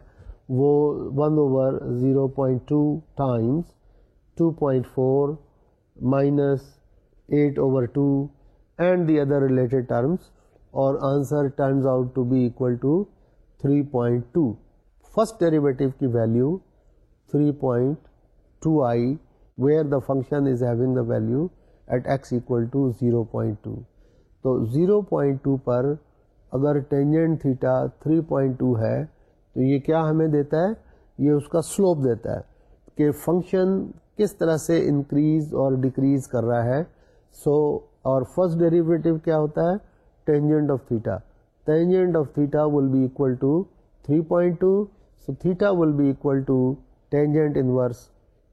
وہ one over zero point two times two point four minus eight over two and the other related terms اور answer turns out to be equal to three point two first derivative کی value three point two I where the function is having the value at x equal to zero point two تو zero point two پر اگر tangent theta three point two ہے تو یہ کیا ہمیں دیتا ہے یہ اس کا سلوپ دیتا ہے کہ فنکشن کس طرح سے انکریز اور ڈیکریز کر رہا ہے سو اور فرسٹ ڈیریویٹو کیا ہوتا ہے tangent of theta tangent of theta will be equal to 3.2 point two so theta will be equal to tangent inverse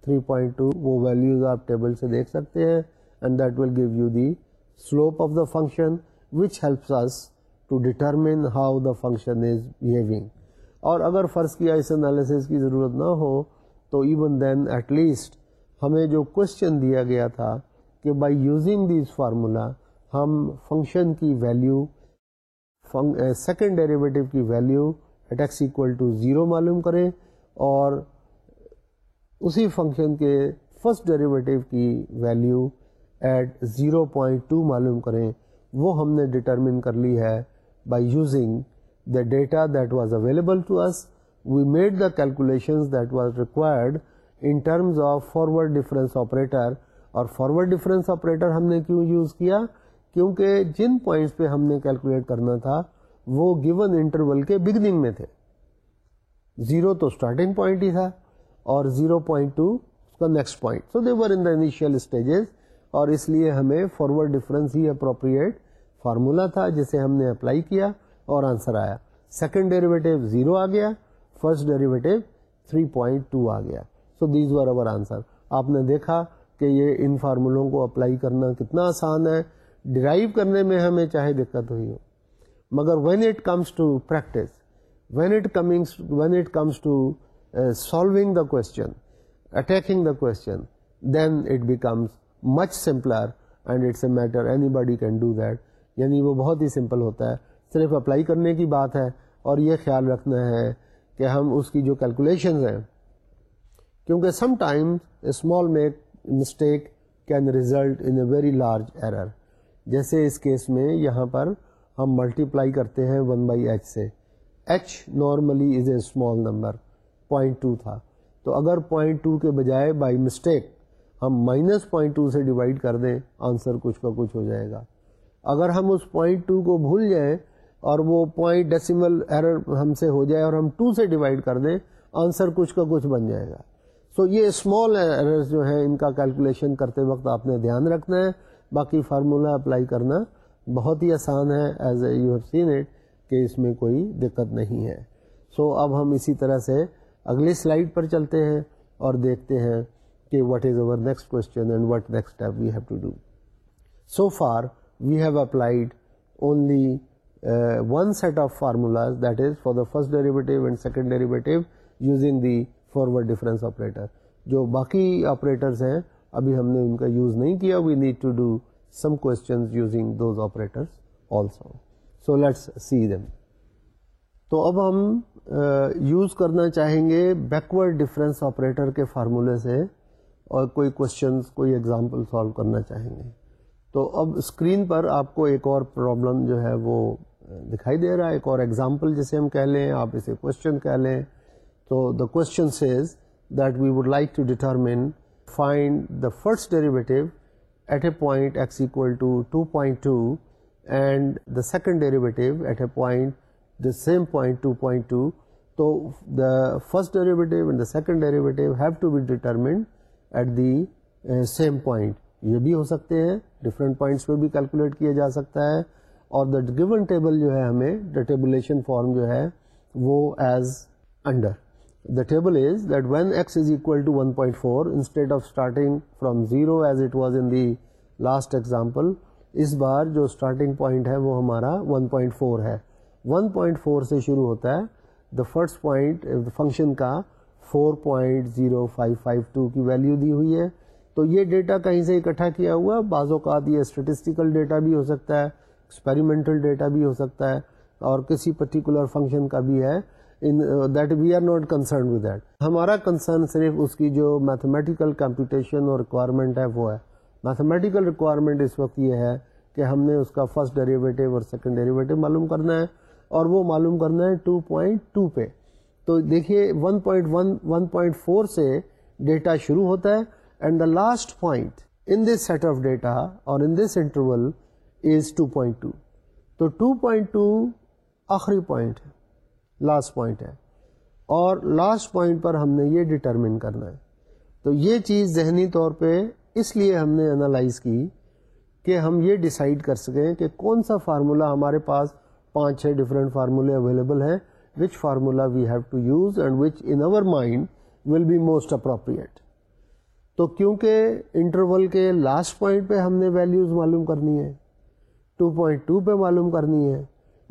three point two وہ ویلیوز آپ ٹیبل سے دیکھ سکتے ہیں and that will give you the slope of the function which helps to determine how the function is behaving اور اگر فرض کیا اس انالیسز کی ضرورت نہ ہو تو ایون دین ایٹ لیسٹ ہمیں جو کوشچن دیا گیا تھا کہ بائی یوزنگ دیز فارمولا ہم فنکشن کی ویلیو سیکنڈ ڈیریویٹو کی value at x equal to zero معلوم کریں اور اسی فنکشن کے فرسٹ ڈیریویٹو کی value at zero point two معلوم کریں وہ ہم نے ڈٹرمن کر لی ہے by using the data that was available to us we made the calculations that was required in terms of forward difference operator اور فارورڈ ڈفرینس آپریٹر ہم نے کیوں یوز کیا کیونکہ جن پوائنٹس پہ ہم نے کیلکولیٹ کرنا تھا وہ گیون انٹرول کے بگننگ میں تھے زیرو تو اسٹارٹنگ پوائنٹ ہی تھا اور زیرو پوائنٹ ٹو اس کا next point so they're in the initial stages اور اس لیے ہمیں فارورڈ ڈیفرنس ہی اپروپریٹ فارمولہ تھا جسے ہم نے اپلائی کیا اور آنسر آیا سیکنڈ ڈیریویٹو زیرو آ گیا first derivative three point two آ گیا so these were our answer آپ نے دیکھا کہ یہ ان فارمولوں کو اپلائی کرنا کتنا آسان ہے ڈرائیو کرنے میں ہمیں چاہے دقت ہوئی ہو مگر when it comes to practice when it comings when it comes to solving the question attacking the question then it becomes much simpler and it's a matter anybody can do that یعنی وہ بہت ہی simple ہوتا ہے صرف apply کرنے کی بات ہے اور یہ خیال رکھنا ہے کہ ہم اس کی جو کیلکولیشنز ہیں کیونکہ sometimes small make mistake can result in a very large error جیسے اس کیس میں یہاں پر ہم ملٹی پلائی کرتے ہیں ون بائی ایچ سے h normally is a small number point two تھا تو اگر پوائنٹ ٹو کے بجائے بائی مسٹیک ہم مائنس پوائنٹ ٹو سے ڈیوائڈ کر دیں آنسر کچھ کا کچھ ہو جائے گا اگر ہم اس پوائنٹ ٹو کو بھول جائیں اور وہ پوائنٹ ڈیسیمل ایرر ہم سے ہو جائے اور ہم ٹو سے ڈیوائڈ کر دیں آنسر کچھ کا کچھ بن جائے گا تو یہ اسمال ایررز جو ہیں ان کا کیلکولیشن کرتے وقت آپ نے دھیان رکھنا ہے باقی فارمولا اپلائی کرنا بہت ہی آسان ہے as a you have seen at کہ اس میں کوئی دقت نہیں ہے سو so اب ہم اسی طرح سے اگلی سلائڈ پر چلتے ہیں اور دیکھتے ہیں کہ what is our next question and what next step we have to do so far we have applied only one set of formulas that is for the first derivative and second derivative using the forward difference operator جو باقی operators ہیں ابھی ہم نے ان کا use نہیں کیا we need to do some questions using those operators also so let's see them تو اب ہم یوز کرنا چاہیں گے بیکورڈ ڈفرینس آپریٹر کے فارمولے سے اور کوئی کوشچنز کوئی ایگزامپل سالو کرنا چاہیں گے تو اب اسکرین پر آپ کو ایک اور پرابلم جو ہے وہ دکھائی دے رہا ہے ایک اور ایگزامپل جسے ہم کہہ لیں آپ اسے کوشچن کہہ لیں تو the question says that we x like to determine find the first derivative at a point x same and the second the at a same تو the first have and be have to the at uh, same point یہ بھی ہو سکتے ہیں different points پہ بھی calculate کیا جا سکتا ہے اور دا گون ٹیبل جو ہے ہمیں دا ٹیبولیشن فارم جو ہے وہ as under the table is that when x is equal to one point four starting of starting from zero as it was in the last example اس بار جو starting point ہے وہ ہمارا one point four ہے one point four سے شروع ہوتا ہے دا فرسٹ پوائنٹ فنکشن کا four point zero five five two کی ویلیو دی ہوئی ہے تو یہ ڈیٹا کہیں سے اکٹھا کیا ہوا بعض اوقات یہ اسٹیٹسٹیکل ڈیٹا بھی ہو سکتا ہے ایکسپیریمنٹل ڈیٹا بھی ہو سکتا ہے اور کسی پرٹیکولر فنکشن کا بھی ہے in that we are not concern with that ہمارا کنسرن صرف اس کی جو میتھمیٹیکل کمپٹیشن اور ریکوائرمنٹ ہے وہ ہے میتھمیٹیکل ریکوائرمنٹ اس وقت یہ ہے کہ ہم نے اس کا فرسٹ ڈیریویٹو اور سیکنڈ ڈیریویٹو معلوم کرنا ہے اور وہ معلوم کرنا ہے ٹو پوائنٹ ٹو پہ تو دیکھیے ون پوائنٹ فور سے ڈیٹا شروع ہوتا ہے and the last point in this set of data اور in this interval is two point two آخری پوائنٹ ہے لاسٹ پوائنٹ ہے اور لاسٹ پوائنٹ پر ہم نے یہ ڈٹرمن کرنا ہے تو یہ چیز ذہنی طور پہ اس لیے ہم نے انالائز کی کہ ہم یہ ڈیسائیڈ کر سکیں کہ کون سا فارمولہ ہمارے پاس پانچ چھ ڈفرینٹ فارمولے اویلیبل ہیں which formula we have to use and which in our mind will be most appropriate تو کیونکہ انٹرول کے لاسٹ پوائنٹ پہ ہم نے ویلیوز معلوم کرنی ہے 2.2 پہ معلوم کرنی ہے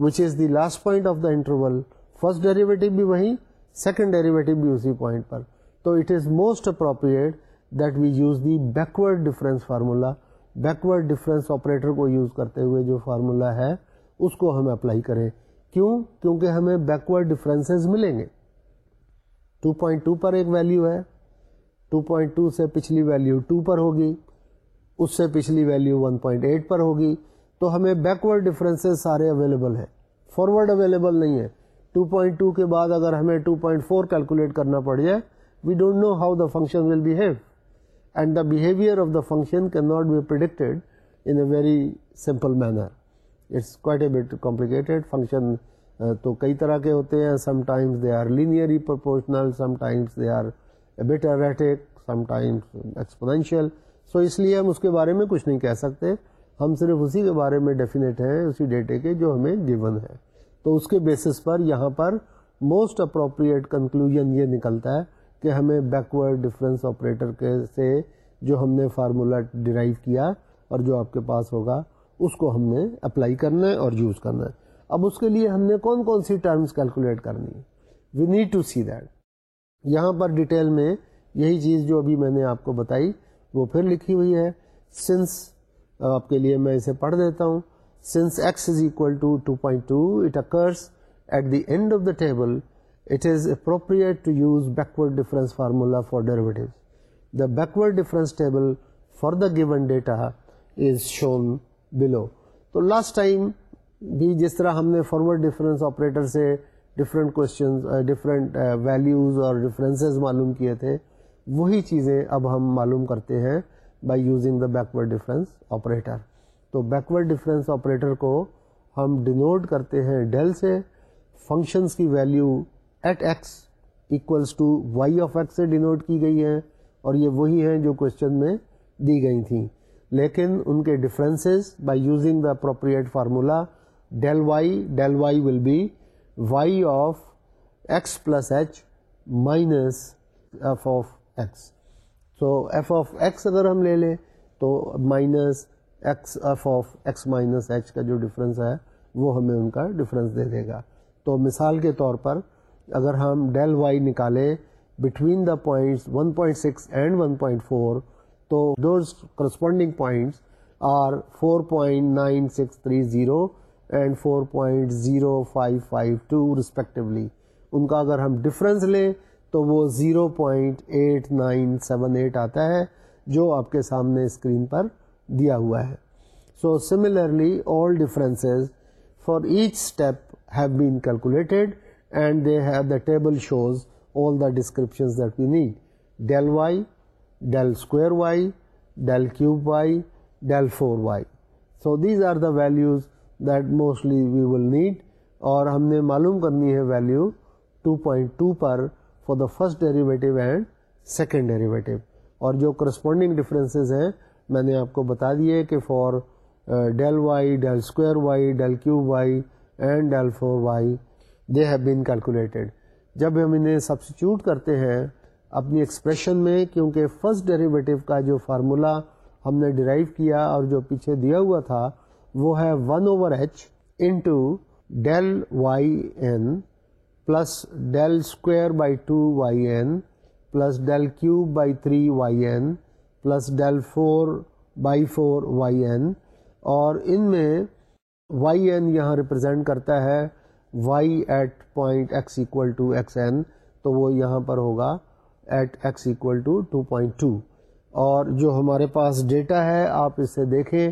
which is the last point of the interval first derivative بھی وہیں سیکنڈ ڈیریویٹو بھی اسی پوائنٹ پر تو it is most appropriate that we use the backward difference formula backward difference operator کو یوز کرتے ہوئے جو فارمولہ ہے اس کو ہم اپلائی کریں کیوں کیونکہ ہمیں بیکورڈ ڈفرینسز ملیں گے 2.2 پر ایک ویلیو ہے 2.2 سے پچھلی ویلیو 2 پر ہوگی اس سے پچھلی ویلیو 1.8 پر ہوگی تو ہمیں بیکورڈ ڈفرینسز سارے اویلیبل ہیں فارورڈ اویلیبل نہیں ہے 2.2 کے بعد اگر ہمیں 2.4 پوائنٹ فور کیلکولیٹ کرنا پڑ جائے we don't know how the function will behave and the behaviour of the function can not be predicted in a very simple manner it's quite a bit complicated function تو کئی طرح کے ہوتے ہیں sometimes they are proportional sometimes they are a times exponential so اس لیے ہم اس کے بارے میں کچھ نہیں کہہ سکتے ہم صرف اسی کے بارے میں ڈیفینیٹ ہیں اسی ڈیٹے کے جو ہمیں گیون ہے تو اس کے بیسس پر یہاں پر موسٹ اپروپریٹ کنکلوژن یہ نکلتا ہے کہ ہمیں بیکورڈ ڈفرینس آپریٹر کے سے جو ہم نے فارمولا ڈرائیو کیا اور جو آپ کے پاس ہوگا اس کو ہم نے اپلائی کرنا ہے اور یوز کرنا ہے اب اس کے لیے ہم نے کون کون سی ٹرمز کیلکولیٹ کرنی ہے we need to see that یہاں پر ڈیٹیل میں یہی چیز جو ابھی میں نے آپ کو بتائی وہ پھر لکھی ہوئی ہے سنس آپ کے لیے میں اسے پڑھ دیتا ہوں since x is equal to two point occurs at the end of the table it is appropriate to use backward difference formula for derive the backward for the given data is shown below تو last time بھی جس طرح ہم نے forward difference operator سے different کو different values اور differences معلوم کیے تھے وہی چیزیں اب ہم معلوم کرتے ہیں by using the backward difference operator تو بیکورڈ ڈفرینس آپریٹر کو ہم ڈینوٹ کرتے ہیں ڈیل سے فنکشنس کی value at x equals to y of x سے ڈینوٹ کی گئی ہے اور یہ وہی ہیں جو کوشچن میں دی گئی تھیں لیکن ان کے differences by using the appropriate formula del y del y will be y of x plus h minus f of x تو ایف آف ایکس اگر ہم لے لیں تو minus x f of x minus h کا جو difference ہے وہ ہمیں ان کا ڈفرینس دے دے گا تو مثال کے طور پر اگر ہم ڈیل وائی نکالے between the points 1.6 point six and one point four تو those corresponding points are four point nine six three zero and four point zero five five two respectively ان کا اگر ہم ڈفرینس لیں تو وہ zero point eight nine seven eight آتا ہے جو آپ کے سامنے اسکرین پر دیا ہوا ہے so similarly all differences for h step have been calculated and they have the table shows all the descriptions that we need del y del square y del cube y del four y so these are the values that mostly we will need اور ہم نے معلوم کرنی ہے value 2.2 per for the first derivative and second derivative اور جو corresponding differences ہیں میں نے آپ کو بتا دیے کہ for del y del square y del cube y and del four y they have been calculated جب ہم انہیں سبسٹیوٹ کرتے ہیں اپنی ایکسپریشن میں کیونکہ فرسٹ ڈیریویٹو کا جو فارمولا ہم نے ڈرائیو کیا اور جو پیچھے دیا ہوا تھا وہ ہے one over h into del y n plus del square by two y n plus del cube by three y n plus del four by four y n اور ان میں وائی این یہاں ریپرزینٹ کرتا ہے y at point x equal to x n تو وہ یہاں پر ہوگا at x equal to two point two اور جو ہمارے پاس ڈیٹا ہے آپ اسے دیکھیں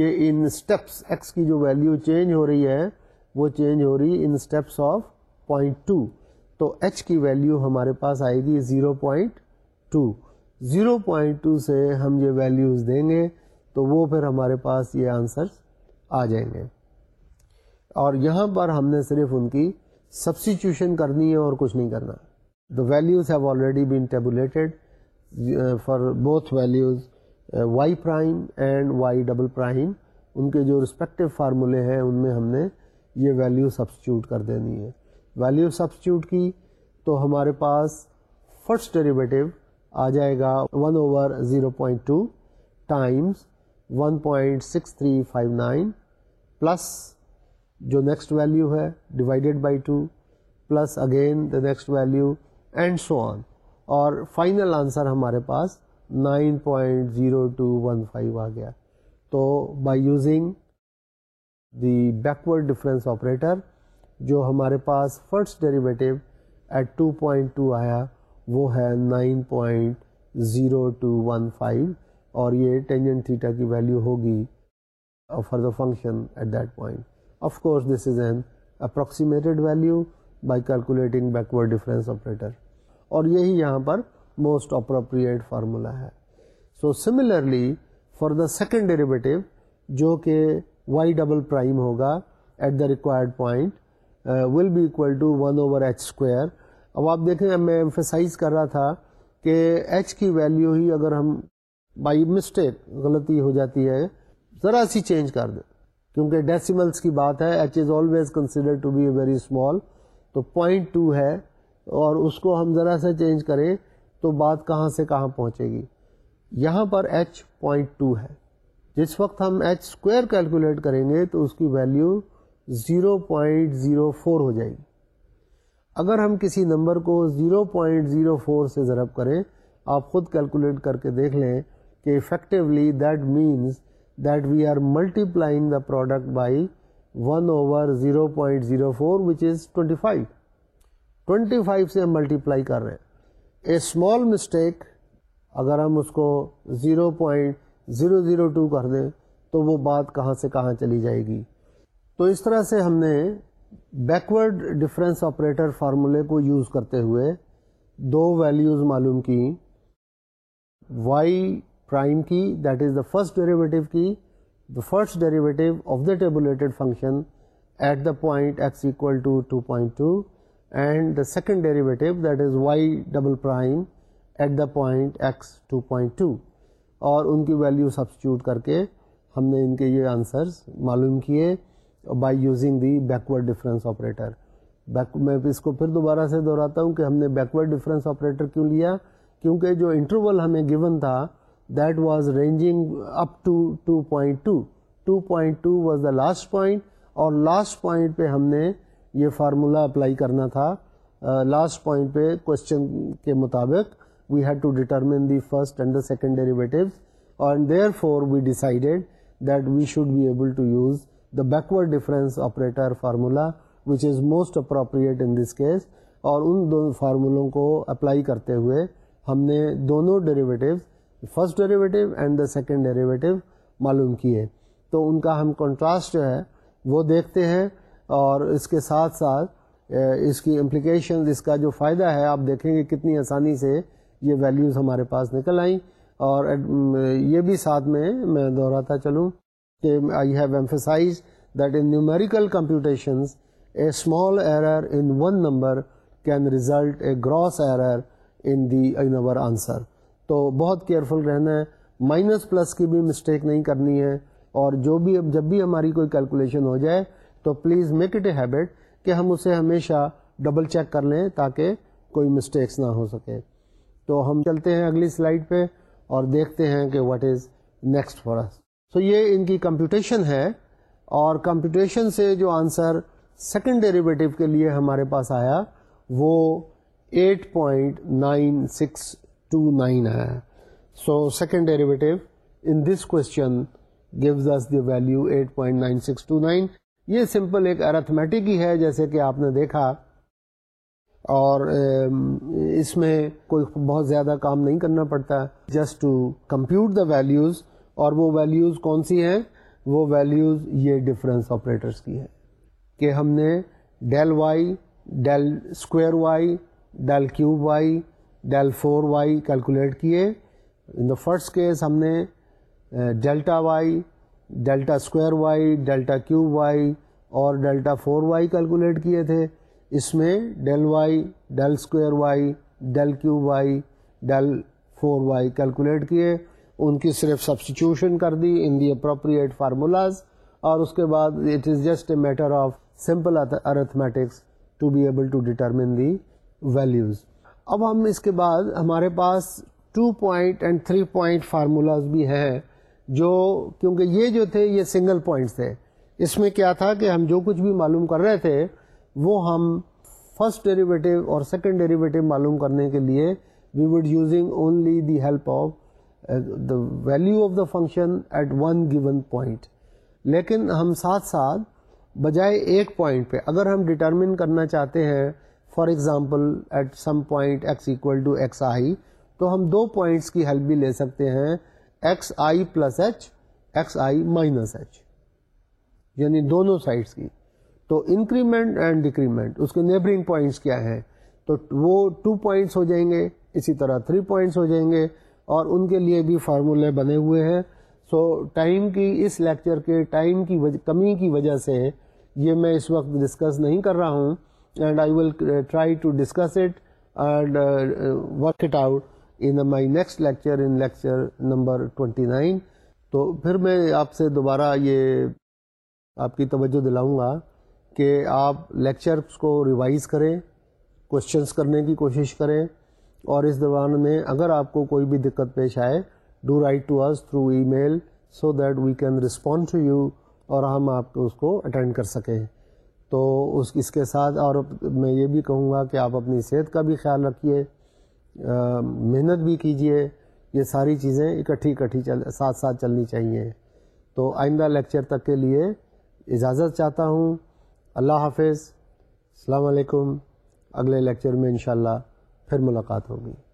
یہ ان سٹیپس ایکس کی جو ویلیو چینج ہو رہی ہے وہ چینج ہو رہی in steps of point two تو ایچ کی ویلیو ہمارے پاس آئے گی zero point two zero point two سے ہم یہ ویلیوز دیں گے تو وہ پھر ہمارے پاس یہ آنسرس آ جائیں گے اور یہاں پر ہم نے صرف ان کی سبسٹیوشن کرنی ہے اور کچھ نہیں کرنا the values have already been tabulated for both values y prime and y double prime ان کے جو رسپیکٹو فارمولے ہیں ان میں ہم نے یہ ویلیو سبسٹیوٹ کر دینی ہے ویلیو سبسٹیوٹ کی تو ہمارے پاس فرسٹ ڈیریویٹو آ جائے گا one over zero point two times one point six three five nine plus جو نیکسٹ ویلیو ہے divided by two plus again the next value and so on اور فائنل آنسر ہمارے پاس nine point zero two one five آ گیا تو by using the backward difference operator جو ہمارے پاس first derivative at two point two آیا وہ ہے nine point zero two one five اور یہ ٹینجنٹ تھیٹا کی ویلیو ہوگی for the function at that point of course this is an approximated value by calculating backward difference operator اور یہی یہاں پر موسٹ اپروپریٹ فارمولا ہے so similarly for the second derivative جو کہ وائی ڈبل پرائم ہوگا at the required point will be equal to one over h square اب آپ دیکھیں میں ایمفیسائز کر رہا تھا کہ ایچ کی ویلیو ہی اگر ہم بائی مسٹیک غلطی ہو جاتی ہے ذرا سی چینج کر دیں کیونکہ ڈیسیملس کی بات ہے h is always consider to be a very small تو پوائنٹ ٹو ہے اور اس کو ہم ذرا سا چینج کریں تو بات کہاں سے کہاں پہنچے گی یہاں پر ایچ پوائنٹ ٹو ہے جس وقت ہم ایچ اسکوائر کیلکولیٹ کریں گے تو اس کی value zero point zero four ہو جائے گی اگر ہم کسی نمبر کو 0.04 سے ضرب کریں آپ خود کیلکولیٹ کر کے دیکھ لیں کہ effectively that means that we are multiplying the product by one over zero point zero four which is twenty five twenty five سے ہم ملٹی پلائی کر رہے ہیں اے اسمال مسٹیک اگر ہم اس کو zero point zero zero two کر دیں تو وہ بات کہاں سے کہاں چلی جائے گی تو اس طرح سے ہم نے بیکورڈ ڈفرینس آپریٹر فارمولے کو یوز کرتے ہوئے دو ویلیوز معلوم کی وائی پرائم کی that is the first derivative کی the first derivative of the tabulated function at the point X equal to two point two and the second derivative that is Y double prime at the point X two point two اور ان کی value substitute کر کے ہم نے ان کے یہ answers معلوم کیے by using the backward difference operator میں اس کو پھر دوبارہ سے دہراتا ہوں کہ ہم نے بیکورڈ ڈفرینس آپریٹر کیوں لیا کیونکہ جو انٹرول ہمیں گیون تھا that was ranging up to two point two two two point was the last point اور لاسٹ پوائنٹ پہ ہم نے یہ فارمولا اپلائی کرنا تھا لاسٹ uh, پوائنٹ پہ کوشچن کے مطابق we had to determine the first and the second derivatives and therefore we decided that we should be able to use the backward difference operator formula which is most appropriate in this case اور ان دونوں فارمولوں کو apply کرتے ہوئے ہم نے دونوں derivatives first derivative and the second derivative معلوم کیے تو ان کا ہم کنٹراسٹ جو ہے وہ دیکھتے ہیں اور اس کے ساتھ ساتھ اس کی امپلیکیشن اس کا جو فائدہ ہے آپ دیکھیں گے کتنی آسانی سے یہ ویلیوز ہمارے پاس نکل آئیں اور یہ بھی ساتھ میں میں دہراتا چلوں کہ I have emphasize that in numerical computations a small error in one number can result a gross error in the in nor answer تو بہت کیئرفل رہنا ہے مائنس پلس کی بھی مسٹیک نہیں کرنی ہے اور جو بھی جب بھی ہماری کوئی کیلکولیشن ہو جائے تو please make it a habit کہ ہم اسے ہمیشہ ڈبل چیک کر لیں تاکہ کوئی مسٹیکس نہ ہو سکے تو ہم چلتے ہیں اگلی سلائڈ پہ اور دیکھتے ہیں کہ what is next for so یہ ان کی کمپیوٹیشن ہے اور کمپیوٹیشن سے جو آنسر سیکنڈ ڈیریویٹو کے لیے ہمارے پاس آیا وہ 8.9629 point nine so second derivative in this question gives us the value at point nine یہ سمپل ایک ارتھمیٹک ہی ہے جیسے کہ آپ نے دیکھا اور اس میں کوئی بہت زیادہ کام نہیں کرنا پڑتا just to compute the values اور وہ ویلیوز کون سی ہیں وہ ویلیوز یہ ڈفرینس آپریٹرس کی ہیں کہ ہم نے del Y del square Y del cube Y del four Y calculate کیے ان دا فرسٹ کیس ہم نے delta Y delta square Y delta cube Y اور ڈیلٹا فور وائی کیلکولیٹ کیے تھے اس میں del Y del square Y del cube Y del four Y calculate کیے ان کی صرف سبسٹیوشن کر دی ان دی اپروپریٹ فارمولاز اور اس کے بعد it is just a matter of simple arithmetics to be able to determine the values اب ہم اس کے بعد ہمارے پاس two point and three point formulas بھی ہیں جو کیونکہ یہ جو تھے یہ سنگل پوائنٹس تھے اس میں کیا تھا کہ ہم جو کچھ بھی معلوم کر رہے تھے وہ ہم فرسٹ ڈیریویٹیو اور سیکنڈ ڈیریویٹو معلوم کرنے کے لیے we would using only the help of the value of the function at one given point لیکن ہم ساتھ ساتھ بجائے ایک پوائنٹ پہ اگر ہم ڈٹرمن کرنا چاہتے ہیں for example at some point X equal to X I تو ہم دو پوائنٹس کی ہیلپ بھی لے سکتے ہیں x i plus h x i minus h یعنی دونوں سائڈس کی تو انکریمنٹ اینڈ ڈیکریمنٹ اس کے نیبرنگ پوائنٹس کیا ہیں تو وہ ٹو پوائنٹس ہو جائیں گے اسی طرح تھری پوائنٹس ہو جائیں گے اور ان کے لیے بھی فارمولے بنے ہوئے ہیں سو ٹائم کی اس لیکچر کے ٹائم وجہ کمی کی وجہ سے یہ میں اس وقت ڈسکس نہیں کر رہا ہوں and I will try to discuss it and work it out in my next lecture in lecture number twenty nine تو پھر میں آپ سے دوبارہ یہ آپ کی توجہ دلاؤں گا کہ آپ لیکچرس کو ریوائز کریں کوشچنس کرنے کی کوشش کریں اور اس دوران میں اگر آپ کو کوئی بھی دقت پیش آئے do write to us through email so that we can respond to you اور ہم آپ کو اس کو اٹینڈ کر سکیں تو اس اس کے ساتھ اور میں یہ بھی کہوں گا کہ آپ اپنی صحت کا بھی خیال رکھیے محنت بھی کیجیے یہ ساری چیزیں اکٹھی اکٹھی چل ساتھ ساتھ چلنی چاہیے تو آئندہ لیکچر تک کے لیے اجازت چاہتا ہوں اللہ حافظ السلام علیکم اگلے لیکچر میں انشاءاللہ اللہ پھر ملاقات ہوگی